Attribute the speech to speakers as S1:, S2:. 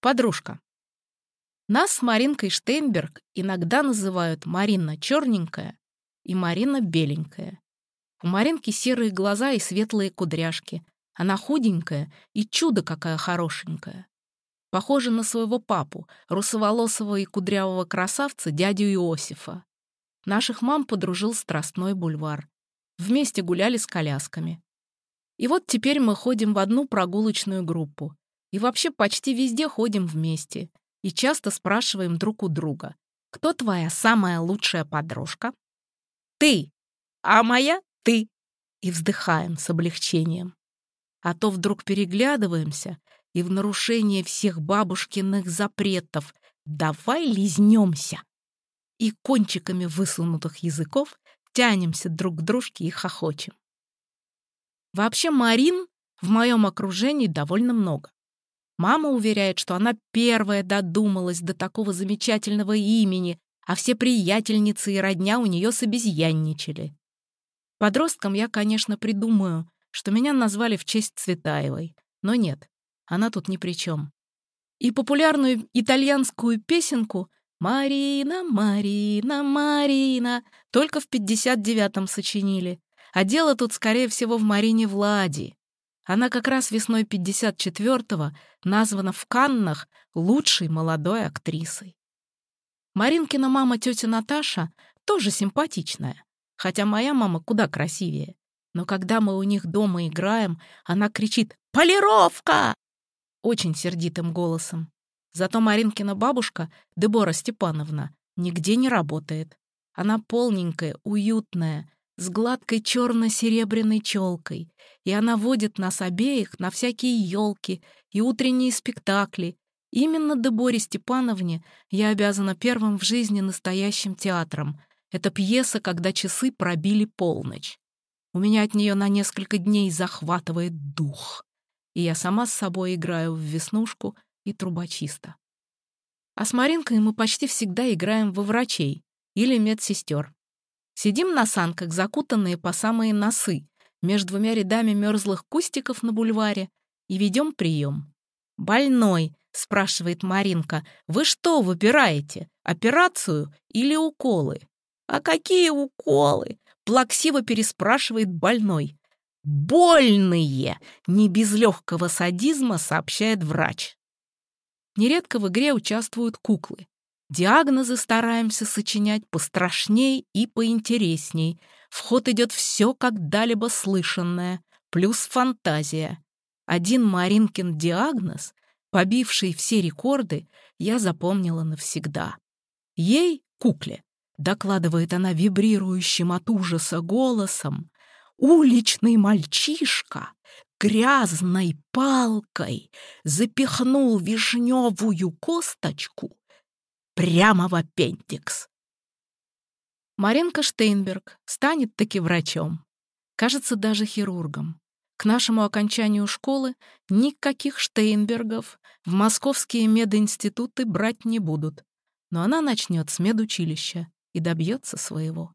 S1: Подружка. Нас с Маринкой Штейнберг иногда называют Марина черненькая и Марина беленькая. У Маринки серые глаза и светлые кудряшки. Она худенькая и чудо какая хорошенькая. Похожа на своего папу, русоволосого и кудрявого красавца, дядю Иосифа. Наших мам подружил Страстной бульвар. Вместе гуляли с колясками. И вот теперь мы ходим в одну прогулочную группу. И вообще почти везде ходим вместе и часто спрашиваем друг у друга, кто твоя самая лучшая подружка? Ты, а моя ты. И вздыхаем с облегчением. А то вдруг переглядываемся и в нарушение всех бабушкиных запретов давай лизнемся. И кончиками высунутых языков тянемся друг к дружке и хохочем. Вообще Марин в моем окружении довольно много. Мама уверяет, что она первая додумалась до такого замечательного имени, а все приятельницы и родня у нее собезьянничали. Подростком я, конечно, придумаю, что меня назвали в честь Цветаевой, но нет, она тут ни при чем. И популярную итальянскую песенку «Марина, Марина, Марина» только в 59-м сочинили, а дело тут, скорее всего, в Марине Влади. Она как раз весной 54-го названа в Каннах лучшей молодой актрисой. Маринкина мама, тетя Наташа, тоже симпатичная, хотя моя мама куда красивее. Но когда мы у них дома играем, она кричит «Полировка!» очень сердитым голосом. Зато Маринкина бабушка, Дебора Степановна, нигде не работает. Она полненькая, уютная, с гладкой черно-серебряной челкой, и она водит нас обеих на всякие елки и утренние спектакли. Именно Деборе Степановне я обязана первым в жизни настоящим театром. Это пьеса, когда часы пробили полночь. У меня от нее на несколько дней захватывает дух, и я сама с собой играю в веснушку и трубочиста. А с Маринкой мы почти всегда играем во врачей или медсестер. Сидим на санках, закутанные по самые носы, между двумя рядами мерзлых кустиков на бульваре, и ведем прием. «Больной», — спрашивает Маринка, — «вы что выбираете, операцию или уколы?» «А какие уколы?» — плаксиво переспрашивает больной. «Больные!» — не без легкого садизма сообщает врач. Нередко в игре участвуют куклы. Диагнозы стараемся сочинять пострашней и поинтересней. В ход идет все когда-либо слышанное, плюс фантазия. Один Маринкин диагноз, побивший все рекорды, я запомнила навсегда. Ей, кукле, докладывает она вибрирующим от ужаса голосом, уличный мальчишка грязной палкой запихнул вишневую косточку прямо в аппендикс. Маринка Штейнберг станет таки врачом. Кажется, даже хирургом. К нашему окончанию школы никаких Штейнбергов в московские мединституты брать не будут. Но она начнет с медучилища и добьется своего.